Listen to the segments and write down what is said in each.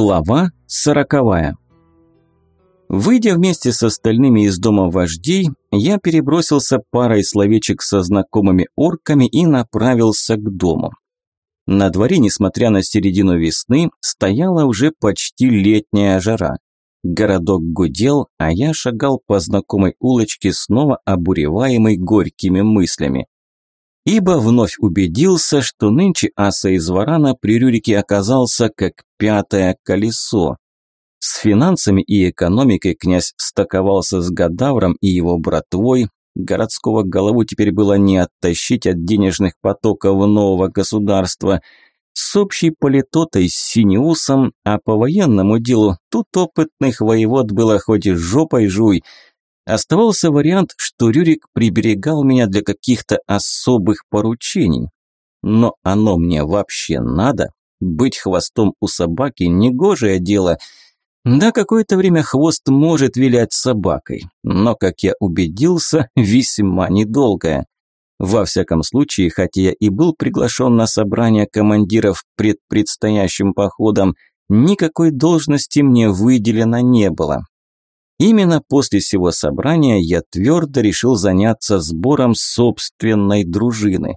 Глава сороковая. Выйдя вместе с остальными из дома вождей, я перебросился парой словечек со знакомыми орками и направился к дому. На дворе, несмотря на середину весны, стояла уже почти летняя жара. Городок гудел, а я шагал по знакомой улочке, снова обуреваемый горькими мыслями ибо вновь убедился, что нынче аса из варана при Рюрике оказался как пятое колесо. С финансами и экономикой князь стаковался с Гадавром и его братвой, городского голову теперь было не оттащить от денежных потоков нового государства. С общей политотой с Синеусом, а по военному делу тут опытных воевод было хоть и жопой жуй – Оставался вариант, что Рюрик приберегал меня для каких-то особых поручений. Но оно мне вообще надо? Быть хвостом у собаки – негожее дело. Да, какое-то время хвост может вилять собакой, но, как я убедился, весьма недолгое. Во всяком случае, хотя я и был приглашен на собрание командиров пред предстоящим походом, никакой должности мне выделено не было. Именно после всего собрания я твердо решил заняться сбором собственной дружины.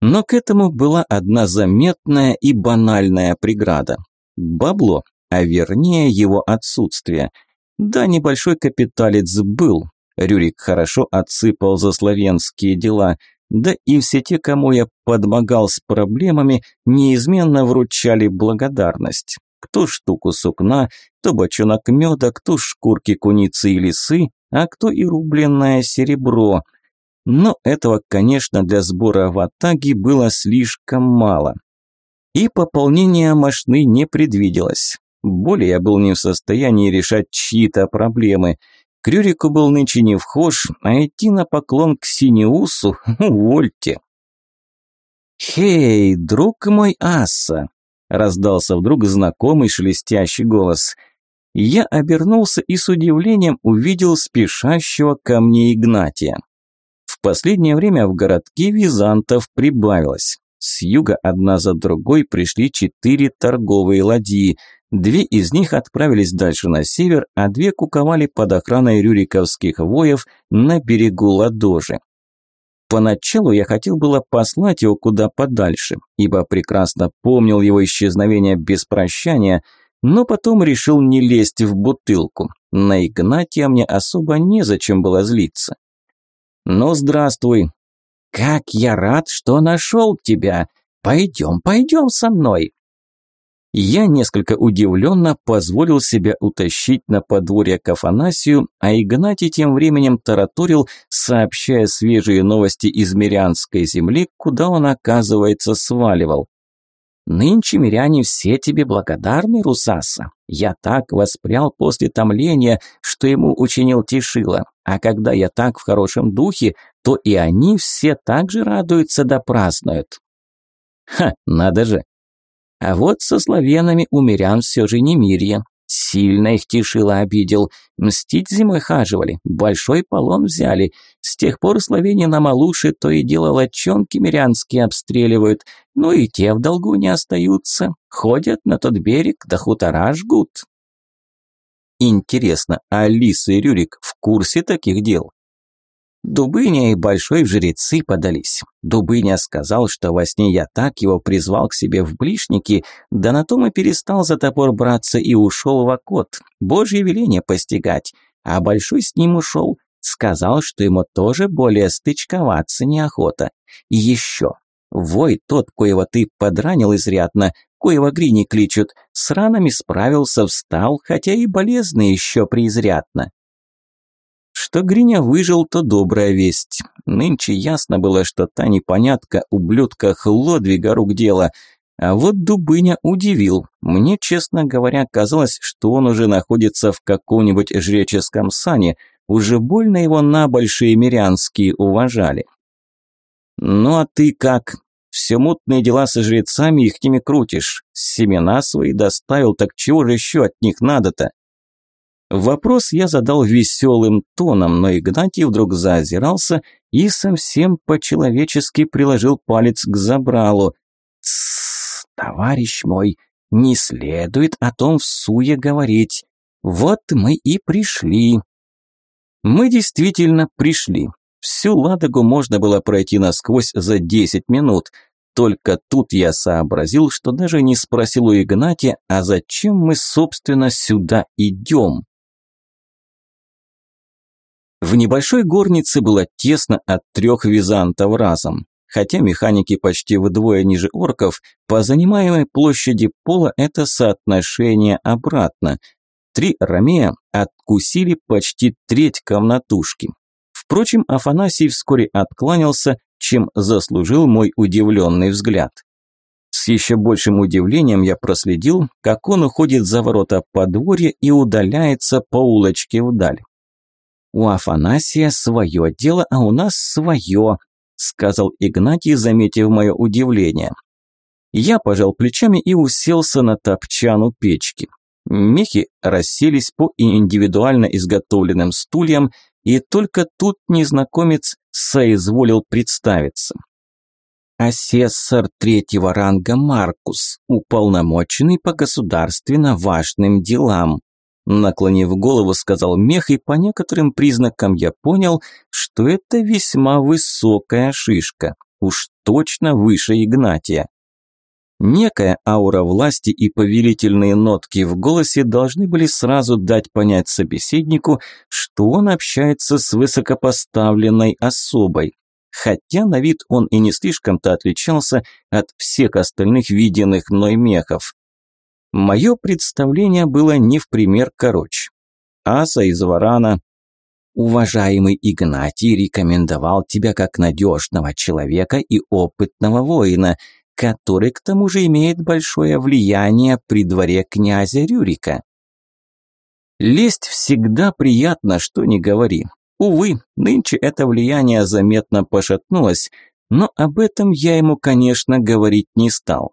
Но к этому была одна заметная и банальная преграда. Бабло, а вернее его отсутствие. Да, небольшой капиталец был. Рюрик хорошо отсыпал за славянские дела. Да и все те, кому я подмогал с проблемами, неизменно вручали благодарность кто штуку сукна, кто бочонок меда, кто шкурки куницы и лисы, а кто и рубленное серебро. Но этого, конечно, для сбора в Атаге было слишком мало. И пополнение мощны не предвиделось. Более я был не в состоянии решать чьи-то проблемы. Крюрику был нынче не вхож, а идти на поклон к Синеусу – увольте. «Хей, друг мой Аса, раздался вдруг знакомый шелестящий голос. Я обернулся и с удивлением увидел спешащего ко мне Игнатия. В последнее время в городке византов прибавилось. С юга одна за другой пришли четыре торговые ладьи. Две из них отправились дальше на север, а две куковали под охраной рюриковских воев на берегу Ладожи. Поначалу я хотел было послать его куда подальше, ибо прекрасно помнил его исчезновение без прощания, но потом решил не лезть в бутылку. На Игнатия мне особо незачем было злиться. «Ну, здравствуй!» «Как я рад, что нашел тебя! Пойдем, пойдем со мной!» Я несколько удивленно позволил себя утащить на подворье к Афанасию, а Игнатий тем временем тараторил, сообщая свежие новости из Мирянской земли, куда он, оказывается, сваливал. «Нынче миряне все тебе благодарны, Русаса. Я так воспрял после томления, что ему учинил Тишила. А когда я так в хорошем духе, то и они все так же радуются да празднуют». «Ха, надо же, а вот со славянами у мирян все же не мирье. Сильно их Тишила обидел. Мстить зимой хаживали, большой полон взяли. С тех пор словени на Малуше то и дело лочонки мирянские обстреливают. Ну и те в долгу не остаются. Ходят на тот берег, да хутора жгут. Интересно, а Лиса и Рюрик в курсе таких дел? Дубыня и Большой в жрецы подались. Дубыня сказал, что во сне я так его призвал к себе в ближники, да на том и перестал за топор браться и ушел в окот, божье веление постигать. А Большой с ним ушел, сказал, что ему тоже более стычковаться неохота. И еще, вой тот, коего ты подранил изрядно, коего грини кличут, с ранами справился, встал, хотя и болезный еще преизрядно. Что Гриня выжил, то добрая весть. Нынче ясно было, что та непонятка ублюдка Хлодвига рук дело. А вот Дубыня удивил. Мне, честно говоря, казалось, что он уже находится в каком-нибудь жреческом сане. Уже больно его на большие мирянские уважали. «Ну а ты как? Все мутные дела со жрецами их ними крутишь. Семена свои доставил, так чего же еще от них надо-то?» Вопрос я задал веселым тоном, но Игнатий вдруг заозирался и совсем по-человечески приложил палец к забралу. «Тссс, товарищ мой, Не следует о том в суе говорить. Вот мы и пришли. Мы действительно пришли. Всю Ладогу можно было пройти насквозь за 10 минут. Только тут я сообразил, что даже не спросил у Игнатия, а зачем мы, собственно, сюда идем. В небольшой горнице было тесно от трех византов разом. Хотя механики почти вдвое ниже орков, по занимаемой площади пола это соотношение обратно. Три ромея откусили почти треть комнатушки. Впрочем, Афанасий вскоре откланялся, чем заслужил мой удивленный взгляд. С еще большим удивлением я проследил, как он уходит за ворота подворья и удаляется по улочке вдаль. «У Афанасия свое дело, а у нас свое», – сказал Игнатий, заметив мое удивление. Я пожал плечами и уселся на топчан у печки. Мехи расселись по индивидуально изготовленным стульям, и только тут незнакомец соизволил представиться. Асессор третьего ранга Маркус, уполномоченный по государственно важным делам. Наклонив голову, сказал мех, и по некоторым признакам я понял, что это весьма высокая шишка, уж точно выше Игнатия. Некая аура власти и повелительные нотки в голосе должны были сразу дать понять собеседнику, что он общается с высокопоставленной особой. Хотя на вид он и не слишком-то отличался от всех остальных виденных мной мехов. Мое представление было не в пример короче. Аса из Варана. Уважаемый Игнатий рекомендовал тебя как надежного человека и опытного воина – который к тому же имеет большое влияние при дворе князя Рюрика. Лесть всегда приятно, что не говори. Увы, нынче это влияние заметно пошатнулось, но об этом я ему, конечно, говорить не стал.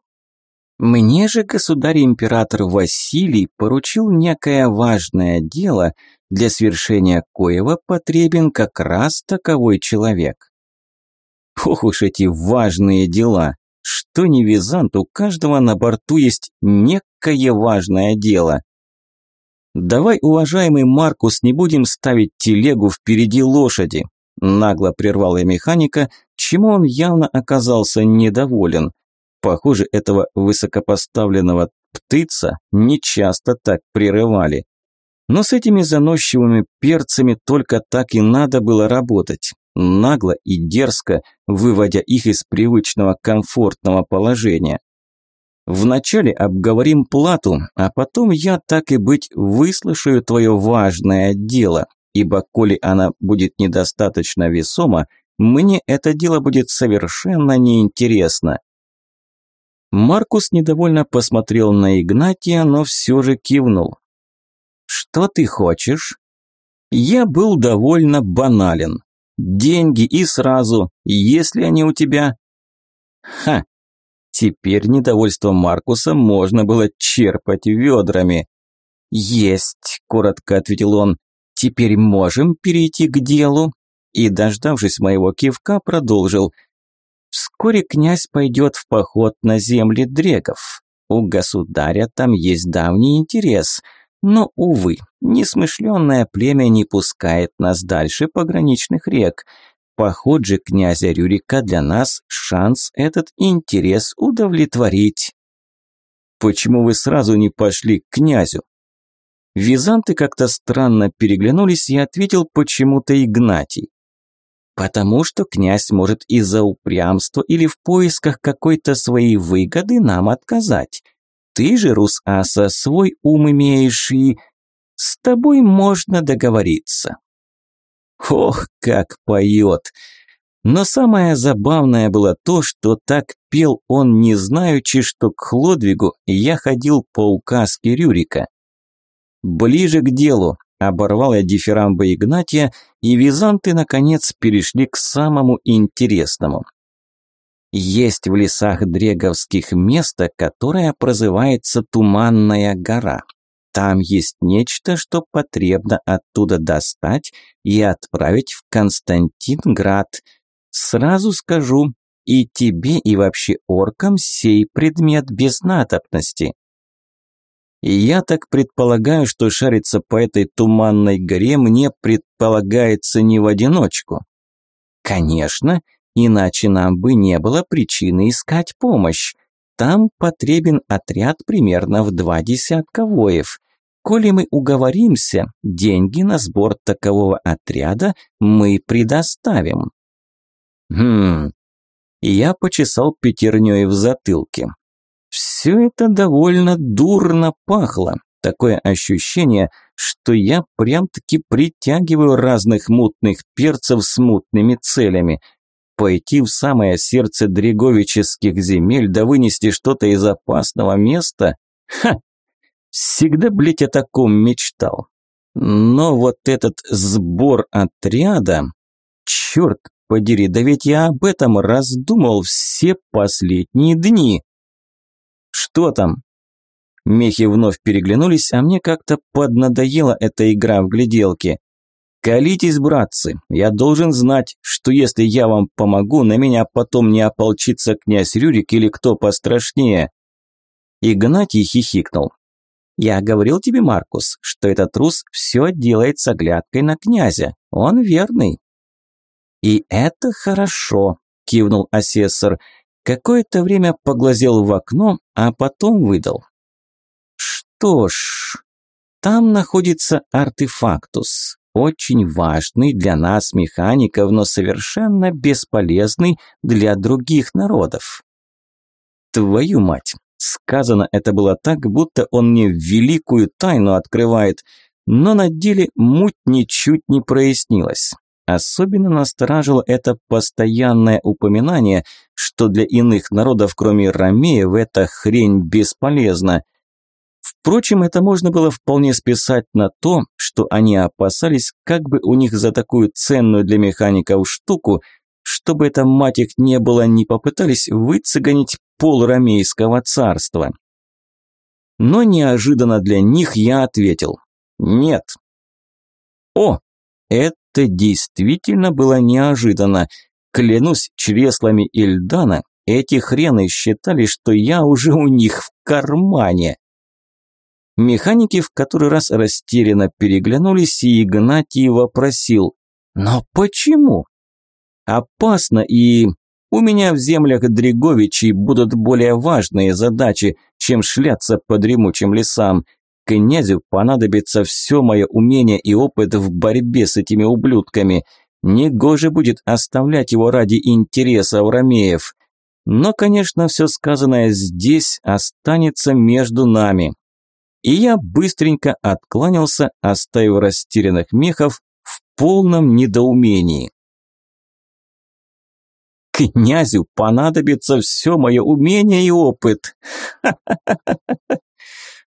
Мне же государь-император Василий поручил некое важное дело, для свершения коего потребен как раз таковой человек. Ох уж эти важные дела. Что не визант, у каждого на борту есть некое важное дело. «Давай, уважаемый Маркус, не будем ставить телегу впереди лошади», нагло прервал я механика, чему он явно оказался недоволен. Похоже, этого высокопоставленного птыца не часто так прерывали. Но с этими заносчивыми перцами только так и надо было работать нагло и дерзко, выводя их из привычного комфортного положения. Вначале обговорим плату, а потом я, так и быть, выслушаю твое важное дело, ибо коли она будет недостаточно весома, мне это дело будет совершенно неинтересно. Маркус недовольно посмотрел на Игнатия, но все же кивнул. «Что ты хочешь?» Я был довольно банален. Деньги и сразу, если они у тебя. Ха! Теперь недовольство Маркуса можно было черпать ведрами. «Есть», – коротко ответил он. «Теперь можем перейти к делу?» И, дождавшись моего кивка, продолжил. «Вскоре князь пойдет в поход на земли дрегов. У государя там есть давний интерес – но, увы, несмышленное племя не пускает нас дальше пограничных рек. Поход же князя Рюрика для нас шанс этот интерес удовлетворить. Почему вы сразу не пошли к князю? Византы как-то странно переглянулись и ответил почему-то Игнатий. Потому что князь может из-за упрямства или в поисках какой-то своей выгоды нам отказать. Ты же, Рус-Аса, свой ум имеешь и... С тобой можно договориться. Ох, как поет! Но самое забавное было то, что так пел он, не знаючи, что к Хлодвигу я ходил по указке Рюрика. Ближе к делу, оборвал я дифирамбы Игнатия, и византы, наконец, перешли к самому интересному. Есть в лесах Дреговских место, которое прозывается Туманная гора. Там есть нечто, что потребно оттуда достать и отправить в Константинград. Сразу скажу, и тебе, и вообще оркам сей предмет без надобности. И я так предполагаю, что шариться по этой туманной горе мне предполагается не в одиночку. Конечно, иначе нам бы не было причины искать помощь. Там потребен отряд примерно в два десятка воев. Коли мы уговоримся, деньги на сбор такового отряда мы предоставим. Хм. Я почесал пятерней в затылке. Все это довольно дурно пахло. Такое ощущение, что я прям-таки притягиваю разных мутных перцев с мутными целями. Пойти в самое сердце дреговических земель да вынести что-то из опасного места? Ха! Всегда, блядь, о таком мечтал. Но вот этот сбор отряда... Черт подери, да ведь я об этом раздумал все последние дни. Что там? Мехи вновь переглянулись, а мне как-то поднадоела эта игра в гляделки. «Колитесь, братцы, я должен знать, что если я вам помогу, на меня потом не ополчится князь Рюрик или кто пострашнее». Игнатий хихикнул. «Я говорил тебе, Маркус, что этот трус все делает с оглядкой на князя. Он верный». «И это хорошо», – кивнул асессор. Какое-то время поглазел в окно, а потом выдал. Что ж, там находится артефактус, очень важный для нас, механиков, но совершенно бесполезный для других народов. Твою мать, сказано это было так, будто он мне великую тайну открывает, но на деле муть ничуть не прояснилась. Особенно насторожило это постоянное упоминание, что для иных народов, кроме ромеев, эта хрень бесполезна. Впрочем, это можно было вполне списать на то, что они опасались, как бы у них за такую ценную для механиков штуку, чтобы это мать их не было, не попытались выцеганить пол ромейского царства. Но неожиданно для них я ответил «нет». О, это действительно было неожиданно. Клянусь чреслами Ильдана, эти хрены считали, что я уже у них в кармане. Механики в который раз растерянно переглянулись, и Игнатий вопросил «Но почему?» «Опасно, и у меня в землях Дреговичей будут более важные задачи, чем шляться по дремучим лесам. Князю понадобится все мое умение и опыт в борьбе с этими ублюдками. Негоже будет оставлять его ради интереса ромеев. Но, конечно, все сказанное здесь останется между нами и я быстренько откланялся, оставив растерянных мехов в полном недоумении. Князю понадобится все мое умение и опыт.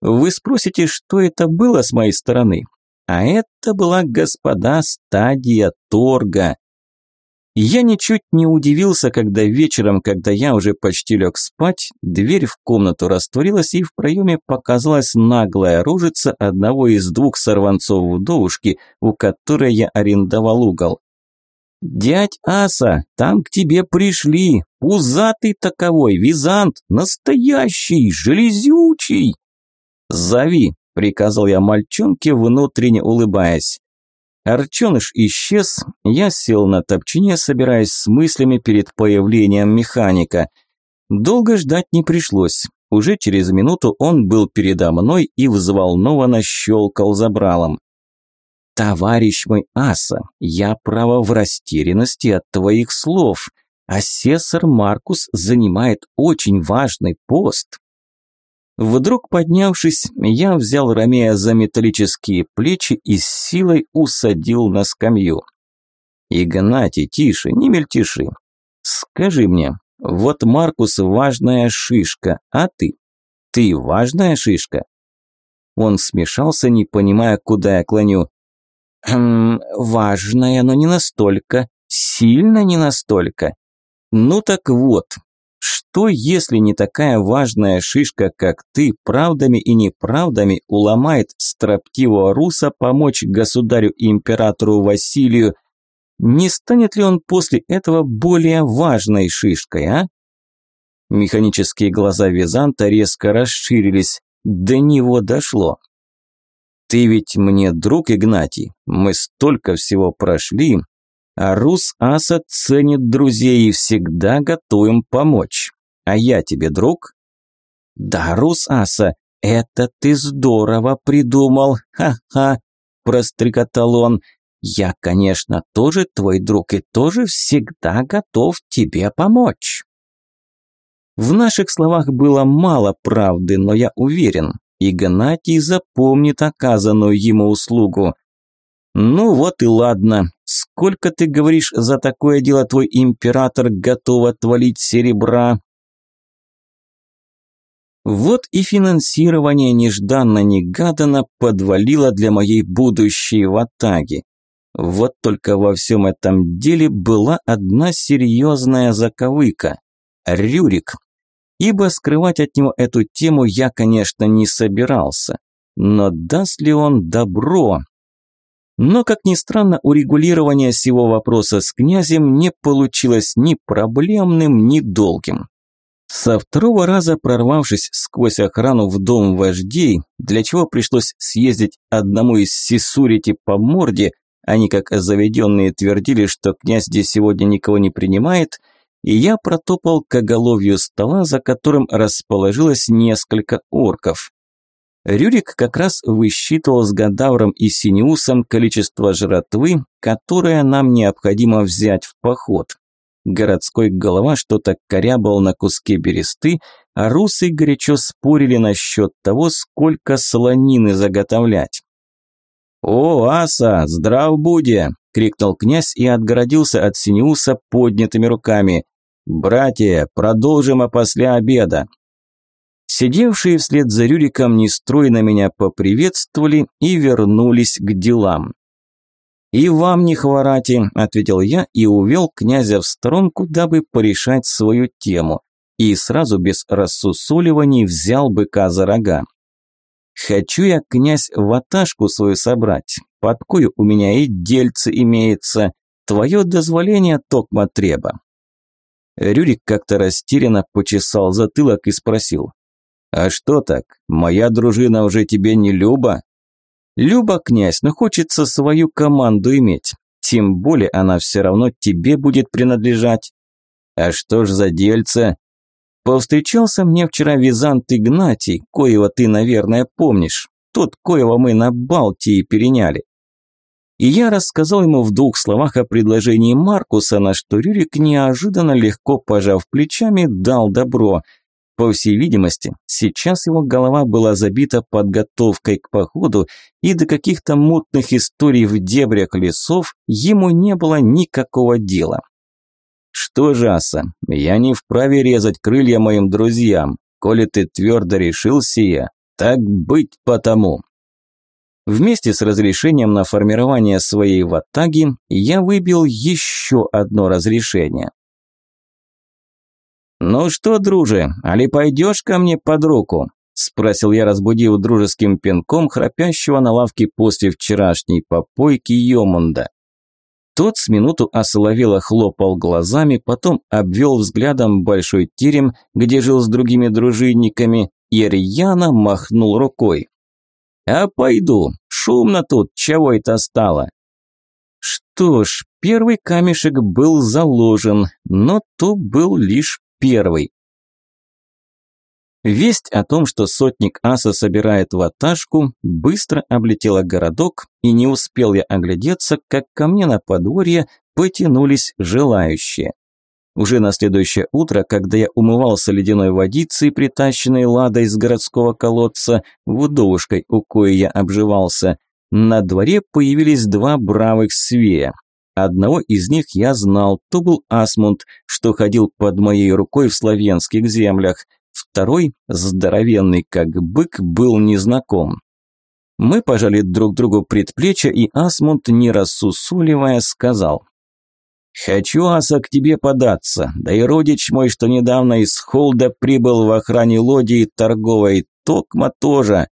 Вы спросите, что это было с моей стороны? А это была, господа, стадия торга. Я ничуть не удивился, когда вечером, когда я уже почти лег спать, дверь в комнату растворилась и в проеме показалась наглая рожица одного из двух сорванцов вдовушки, у которой я арендовал угол. «Дядь Аса, там к тебе пришли, пузатый таковой, визант, настоящий, железючий!» «Зови», – приказал я мальчонке, внутренне улыбаясь. Арченыш исчез, я сел на топчине, собираясь с мыслями перед появлением механика. Долго ждать не пришлось. Уже через минуту он был передо мной и взволнованно щелкал забралом. «Товарищ мой Аса, я право в растерянности от твоих слов. Асессор Маркус занимает очень важный пост». Вдруг поднявшись, я взял Ромея за металлические плечи и с силой усадил на скамью. «Игнатий, тише, не мельтеши. Скажи мне, вот Маркус важная шишка, а ты? Ты важная шишка?» Он смешался, не понимая, куда я клоню. «Хм, важная, но не настолько, сильно не настолько. Ну так вот, что, если не такая важная шишка, как ты, правдами и неправдами уломает строптивого руса помочь государю-императору Василию? Не станет ли он после этого более важной шишкой, а? Механические глаза Византа резко расширились. до него дошло. Ты ведь мне друг, Игнатий, мы столько всего прошли, а Рус Аса ценит друзей и всегда готовым помочь. А я тебе друг? Да, Рус Аса, это ты здорово придумал, ха-ха, прострекотал он. Я, конечно, тоже твой друг и тоже всегда готов тебе помочь. В наших словах было мало правды, но я уверен, Игнатий запомнит оказанную ему услугу. Ну вот и ладно. Сколько ты говоришь за такое дело твой император готов отвалить серебра? Вот и финансирование нежданно-негаданно подвалило для моей будущей ватаги. Вот только во всем этом деле была одна серьезная заковыка. Рюрик. Ибо скрывать от него эту тему я, конечно, не собирался. Но даст ли он добро? Но, как ни странно, урегулирование всего вопроса с князем не получилось ни проблемным, ни долгим. Со второго раза прорвавшись сквозь охрану в дом вождей, для чего пришлось съездить одному из сисурити по морде, они как заведенные твердили, что князь здесь сегодня никого не принимает, и я протопал к оголовью стола, за которым расположилось несколько орков. Рюрик как раз высчитывал с Гадавром и Синеусом количество жратвы, которое нам необходимо взять в поход. Городской голова что-то корябал на куске бересты, а русы горячо спорили насчет того, сколько солонины заготовлять. «О, аса, здрав буде!» – крикнул князь и отгородился от Синеуса поднятыми руками. «Братья, продолжим опосля обеда!» Сидевшие вслед за Рюриком нестройно меня поприветствовали и вернулись к делам. «И вам не хворати», – ответил я и увел князя в сторонку, дабы порешать свою тему. И сразу без рассусоливаний взял быка за рога. «Хочу я, князь, ваташку свою собрать. Под кою у меня и дельце имеется. Твое дозволение токма треба». Рюрик как-то растерянно почесал затылок и спросил. «А что так? Моя дружина уже тебе не люба?» «Люба, князь, но хочется свою команду иметь. Тем более она все равно тебе будет принадлежать». «А что ж за дельце?» «Повстречался мне вчера Визант Игнатий, коего ты, наверное, помнишь. Тот, коего мы на Балтии переняли. И я рассказал ему в двух словах о предложении Маркуса, на что Рюрик неожиданно легко пожав плечами дал добро – по всей видимости, сейчас его голова была забита подготовкой к походу, и до каких-то мутных историй в дебрях лесов ему не было никакого дела. «Что же, Аса, я не вправе резать крылья моим друзьям. Коли ты твердо решил сие, так быть потому». Вместе с разрешением на формирование своей ватаги я выбил еще одно разрешение. «Ну что, друже, али пойдешь ко мне под руку?» – спросил я, разбудив дружеским пинком храпящего на лавке после вчерашней попойки Йомунда. Тот с минуту осоловело хлопал глазами, потом обвел взглядом большой терем, где жил с другими дружинниками, и рьяно махнул рукой. «А пойду, шумно тут, чего это стало?» Что ж, первый камешек был заложен, но то был лишь первый. Весть о том, что сотник Аса собирает ваташку, быстро облетела городок, и не успел я оглядеться, как ко мне на подворье потянулись желающие. Уже на следующее утро, когда я умывался ледяной водицей, притащенной ладой из городского колодца, вдовушкой, у коей я обживался, на дворе появились два бравых свея. Одного из них я знал, то был Асмунд, что ходил под моей рукой в славянских землях. Второй, здоровенный как бык, был незнаком. Мы пожали друг другу предплечья, и Асмунд, не рассусуливая, сказал. «Хочу, Аса, к тебе податься, да и родич мой, что недавно из Холда прибыл в охране лодии торговой, Токма тоже».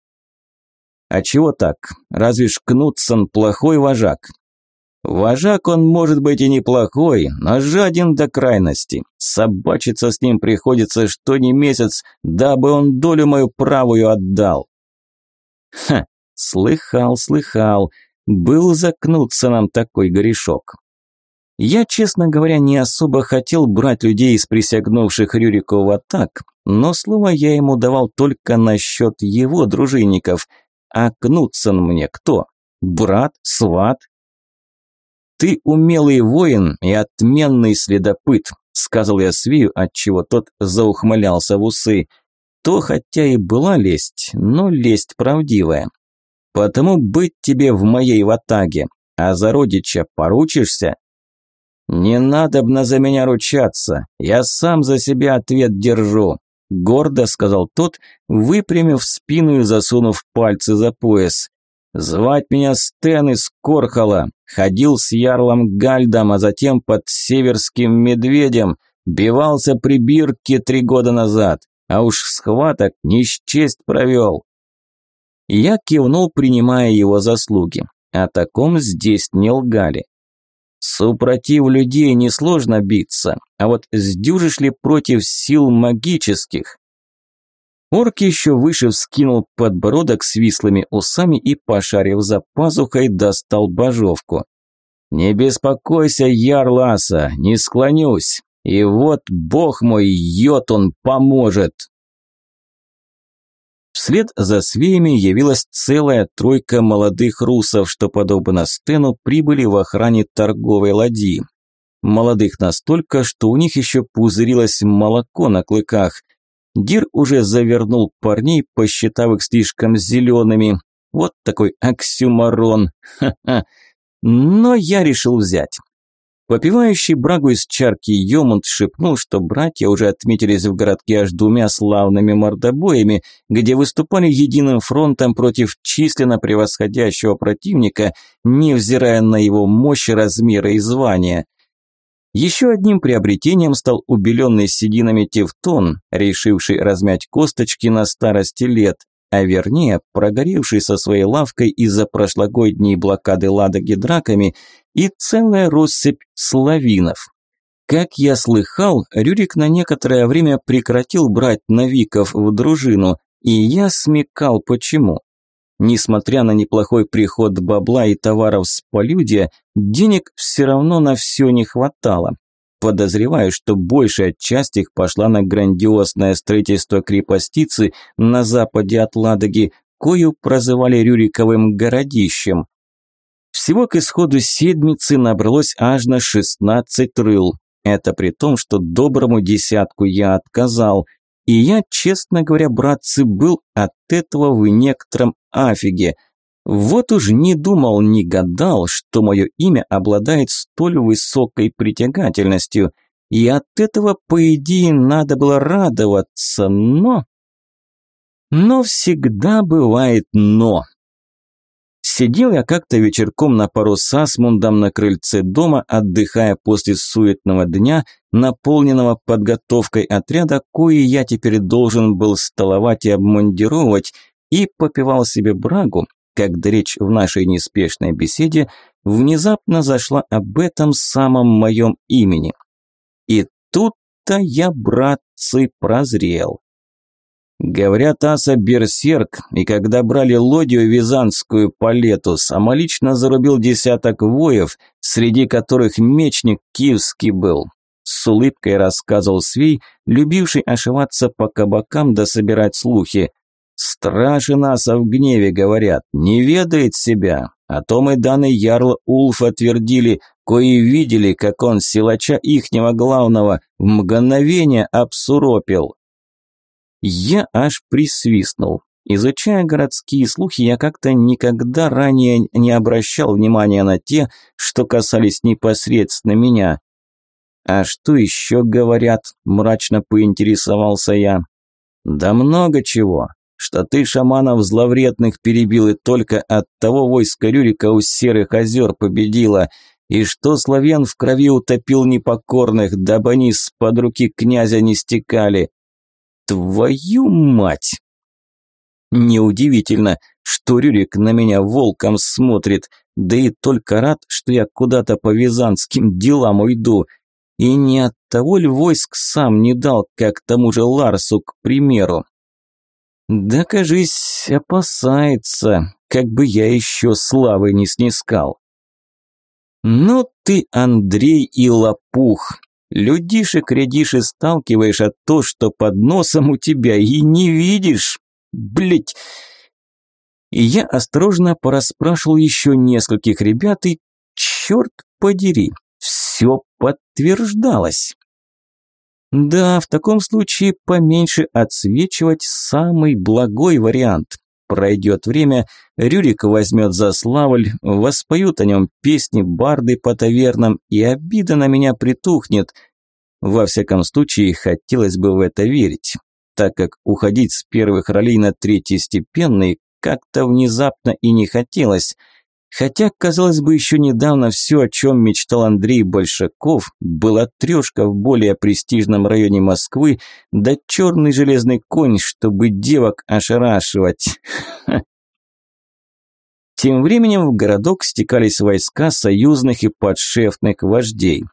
«А чего так? Разве ж Кнутсон плохой вожак?» Вожак он может быть и неплохой, но жаден до крайности. Собачиться с ним приходится что ни месяц, дабы он долю мою правую отдал. Ха, слыхал, слыхал. Был закнуться нам такой грешок. Я, честно говоря, не особо хотел брать людей из присягнувших Рюрику в атак, но слово я ему давал только насчет его дружинников. А Кнутсон мне кто? Брат? Сват? Ты умелый воин и отменный следопыт, сказал я Свию, отчего тот заухмылялся в усы. То хотя и была лесть, но лесть правдивая. Потому быть тебе в моей ватаге, а за родича поручишься? Не надо б на за меня ручаться, я сам за себя ответ держу, гордо сказал тот, выпрямив спину и засунув пальцы за пояс. Звать меня Стэн из Корхола. Ходил с ярлом Гальдом, а затем под северским медведем. Бивался при Бирке три года назад. А уж схваток не счесть провел. Я кивнул, принимая его заслуги. О таком здесь не лгали. Супротив людей несложно биться, а вот сдюжишь ли против сил магических? Орк еще выше вскинул подбородок с вислыми усами и, пошарив за пазухой, достал божовку. «Не беспокойся, Ярласа, не склонюсь, и вот бог мой, йод он поможет!» Вслед за свеями явилась целая тройка молодых русов, что, подобно Стену, прибыли в охране торговой ладьи. Молодых настолько, что у них еще пузырилось молоко на клыках – Дир уже завернул парней, посчитав их слишком зелеными. Вот такой оксюмарон. Ха-ха. Но я решил взять. Попивающий брагу из чарки Йомунд шепнул, что братья уже отметились в городке аж двумя славными мордобоями, где выступали единым фронтом против численно превосходящего противника, невзирая на его мощь, размеры и звания. Еще одним приобретением стал убеленный сединами Тевтон, решивший размять косточки на старости лет, а вернее, прогоревший со своей лавкой из-за прошлогодней блокады Ладоги драками и целая россыпь славинов. Как я слыхал, Рюрик на некоторое время прекратил брать навиков в дружину, и я смекал почему. Несмотря на неплохой приход бабла и товаров с полюдия, денег все равно на все не хватало. Подозреваю, что большая часть их пошла на грандиозное строительство крепостицы на западе от Ладоги, кою прозывали Рюриковым городищем. Всего к исходу седмицы набралось аж на 16 рыл. Это при том, что доброму десятку я отказал – и я, честно говоря, братцы, был от этого в некотором афиге. Вот уж не думал, не гадал, что мое имя обладает столь высокой притягательностью. И от этого, по идее, надо было радоваться, но... Но всегда бывает «но». Сидел я как-то вечерком на пару с Асмундом на крыльце дома, отдыхая после суетного дня, наполненного подготовкой отряда, кои я теперь должен был столовать и обмундировать, и попивал себе брагу, когда речь в нашей неспешной беседе внезапно зашла об этом самом моем имени. И тут-то я, братцы, прозрел. Говорят, аса берсерк, и когда брали лодью византскую по лету, самолично зарубил десяток воев, среди которых мечник киевский был. С улыбкой рассказывал Свей, любивший ошиваться по кабакам да собирать слухи. «Стражи аса в гневе, говорят, не ведает себя, о том и данный ярл Улф отвердили, кои видели, как он силача ихнего главного в мгновение обсуропил». Я аж присвистнул. Изучая городские слухи, я как-то никогда ранее не обращал внимания на те, что касались непосредственно меня. «А что еще говорят?» – мрачно поинтересовался я. «Да много чего. Что ты шаманов зловредных перебил и только от того войска Рюрика у Серых озер победила, и что славян в крови утопил непокорных, дабы они с под руки князя не стекали. Твою мать! Неудивительно, что Рюрик на меня волком смотрит. да и только рад, что я куда-то по византским делам уйду. И не от того ли войск сам не дал, как тому же Ларсу, к примеру. Да, кажись, опасается, как бы я еще славы не снискал. Ну ты, Андрей и лопух, людишек рядишь и сталкиваешь, а то, что под носом у тебя, и не видишь. Блять, и я осторожно порасспрашивал еще нескольких ребят, и черт подери, все подтверждалось. Да, в таком случае поменьше отсвечивать самый благой вариант. Пройдет время, Рюрик возьмет за Славль, воспоют о нем песни барды по тавернам, и обида на меня притухнет. Во всяком случае, хотелось бы в это верить, так как уходить с первых ролей на третьестепенные как-то внезапно и не хотелось. Хотя, казалось бы, еще недавно все, о чем мечтал Андрей Большаков, была трешка в более престижном районе Москвы, да черный железный конь, чтобы девок ошарашивать. Тем временем в городок стекались войска союзных и подшефных вождей.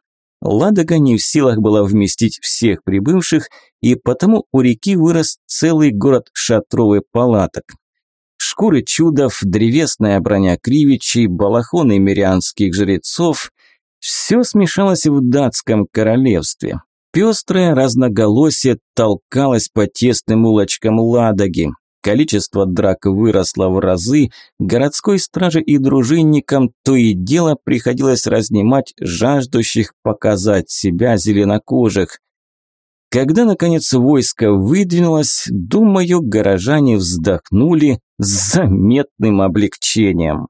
Ладога не в силах была вместить всех прибывших, и потому у реки вырос целый город шатровых палаток шкуры чудов, древесная броня кривичей, балахоны мирянских жрецов – все смешалось в датском королевстве. Пестрое разноголосие толкалось по тесным улочкам Ладоги. Количество драк выросло в разы, городской страже и дружинникам то и дело приходилось разнимать жаждущих показать себя зеленокожих. Когда, наконец, войско выдвинулось, думаю, горожане вздохнули с заметным облегчением.